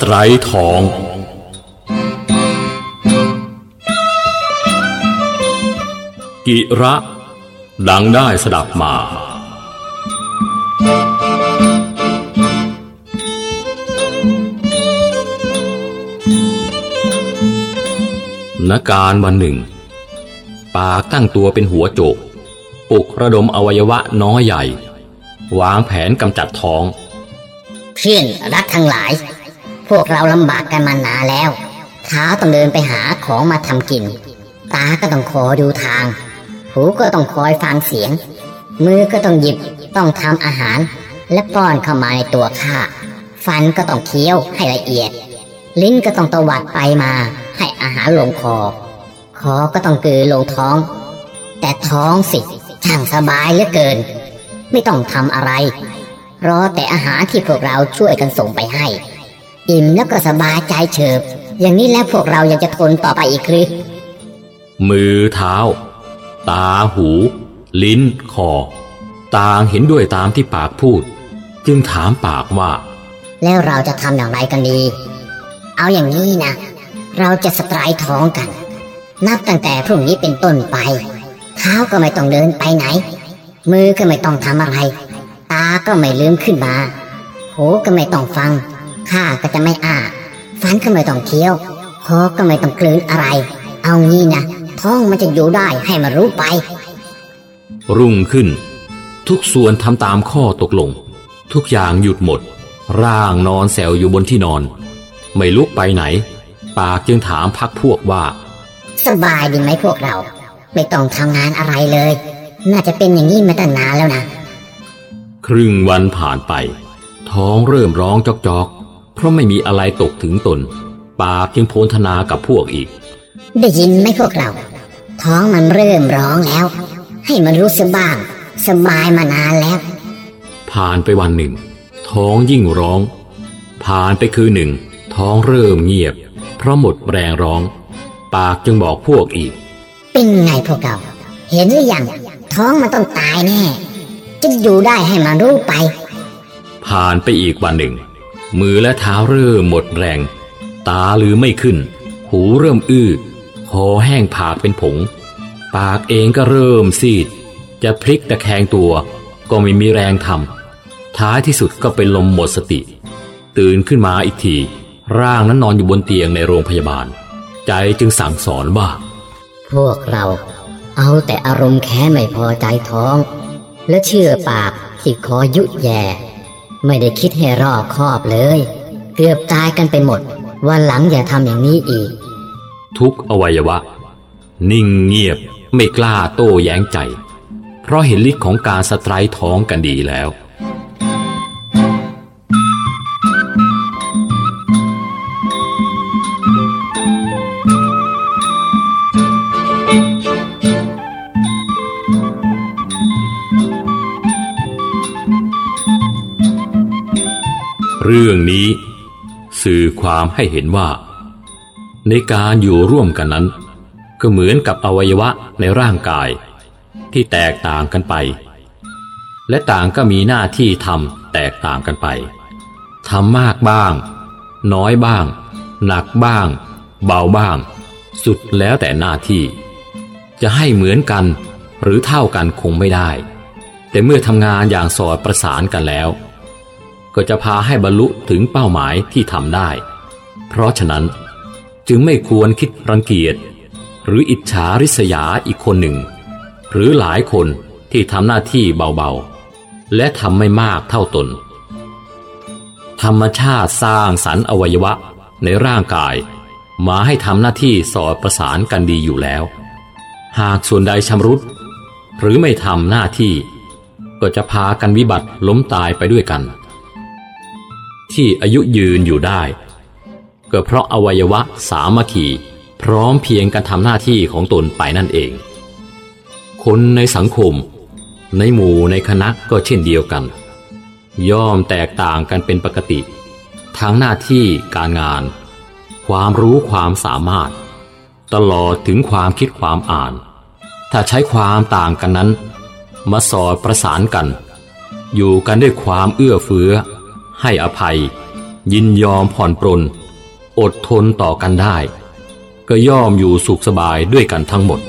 ไตรทอง กิระ ดังได้สดับมา ณการวันหนึ่ง ปากตั้งตัวเป็นหัวโจกปลุกระดมอวัยวะน้อยใหญ่ วางแผนกำจัดท้อง เพื่อนรักทั้งหลาย พวกเราลำบากกันมานานแล้ว เท้าต้องเดินไปหาของมาทำกิน ตาก็ต้องคอยดูทาง หูก็ต้องคอยฟังเสียง มือก็ต้องหยิบต้องทำอาหาร และป้อนเข้ามาในตัวข้าฟันก็ต้องเคี้ยวให้ละเอียด ลิ้นก็ต้องตวัดไปมา ให้อาหารลงคอ คอก็ต้องกือลงท้อง แต่ท้องสิช่างสบายเหลือเกิน ไม่ต้องทำอะไรรอแต่อาหารที่พวกเราช่วยกันส่งไปให้ อิ่มแล้วก็สบายใจเฉิบ อย่างนี้แล้วพวกเรายังจะทนต่อไปอีกหรือ มือเท้า ตาหู ลิ้นคอต่างเห็นด้วยตามที่ปากพูด จึงถามปากว่า แล้วเราจะทำอย่างไรกันดี เอาอย่างนี้นะ เราจะสไตรท้องกัน นับตั้งแต่พรุ่งนี้เป็นต้นไป เท้าก็ไม่ต้องเดินไปไหน มือก็ไม่ต้องทำอะไร ตาก็ไม่ลืมขึ้นมา หูก็ไม่ต้องฟัง ข้าก็จะไม่อ้าฟันก็ไม่ต้องเคี้ยวคอก็ไม่ต้องกลืนอะไร เอางี้นะท้องมันจะอยู่ได้ให้มันรู้ไป รุ่งขึ้น ทุกส่วนทำตามข้อตกลง ทุกอย่างหยุดหมด ร่างนอนแซวอยู่บนที่นอน ไม่ลุกไปไหน ปากจึงถามพักพวกว่า สบายดีไหมพวกเรา ไม่ต้องทำงานอะไรเลย น่าจะเป็นอย่างนี้มาตั้งนานแล้วนะ ครึ่งวันผ่านไป ท้องเริ่มร้องจอกๆ เพราะไม่มีอะไรตกถึงตนปากจึงโพนธนากับพวกอีก ได้ยินไหมพวกเรา ท้องมันเริ่มร้องแล้ว ให้มันรู้สึกบ้าง สบายมานานแล้ว ผ่านไปวันหนึ่ง ท้องยิ่งร้อง ผ่านไปคืนหนึ่ง ท้องเริ่มเงียบ เพราะหมดแรงร้อง ปากจึงบอกพวกอีก เป็นไงพวกเรา เห็นหรือยังท้องมันต้องตายแน่จะอยู่ได้ให้มันรู้ไป ผ่านไปอีกวันหนึ่ง มือและเท้าเริ่มหมดแรง ตาลือไม่ขึ้น หูเริ่มอื้อคอแห้งผากเป็นผง ปากเองก็เริ่มซีด จะพลิกตะแคงตัว ก็ไม่มีแรงทำท้ายที่สุดก็เป็นลมหมดสติ ตื่นขึ้นมาอีกที ร่างนั้นนอนอยู่บนเตียงในโรงพยาบาล ใจจึงสั่งสอนว่า พวกเราเอาแต่อารมณ์แค้นไม่พอใจท้อง และเชื่อปากที่คอยุแย่ ไม่ได้คิดให้รอบคอบเลย เกือบตายกันไปหมด วันหลังอย่าทำอย่างนี้อีก ทุกอวัยวะ นิ่งเงียบไม่กล้าโต้แย้งใจ เพราะเห็นฤทธิ์ของการสไตร์ท้องกันดีแล้ว เรื่องนี้ สื่อความให้เห็นว่า ในการอยู่ร่วมกันนั้น ก็เหมือนกับอวัยวะในร่างกาย ที่แตกต่างกันไป และต่างก็มีหน้าที่ทำแตกต่างกันไปทำมากบ้าง น้อยบ้าง หนักบ้าง เบาบ้าง สุดแล้วแต่หน้าที่ จะให้เหมือนกันหรือเท่ากันคงไม่ได้ แต่เมื่อทำงานอย่างสอดประสานกันแล้ว ก็จะพาให้บรรลุถึงเป้าหมายที่ทำได้ เพราะฉะนั้นจึงไม่ควรคิดรังเกียจ หรืออิจฉาริษยาอีกคนหนึ่ง หรือหลายคนที่ทำหน้าที่เบาๆ และทำไม่มากเท่าตน ธรรมชาติสร้างสรรค์อวัยวะในร่างกาย มาให้ทำหน้าที่สอดประสานกันดีอยู่แล้ว หากส่วนใดชำรุด หรือไม่ทำหน้าที่ ก็จะพากันวิบัติล้มตายไปด้วยกัน ที่อายุยืนอยู่ได้ ก็เพราะอวัยวะสามัคคีพร้อมเพียงกันทำหน้าที่ของตนไปนั่นเอง คนในสังคม ในหมู่ในคณะก็เช่นเดียวกัน ย่อมแตกต่างกันเป็นปกติทั้งหน้าที่การงาน ความรู้ความสามารถ ตลอดถึงความคิดความอ่าน ถ้าใช้ความต่างกันนั้น มาสอดประสานกัน อยู่กันด้วยความเอื้อเฟื้อ ให้อภัย ยินยอมผ่อนปรน อดทนต่อกันได้ ก็ย่อมอยู่สุขสบายด้วยกันทั้งหมด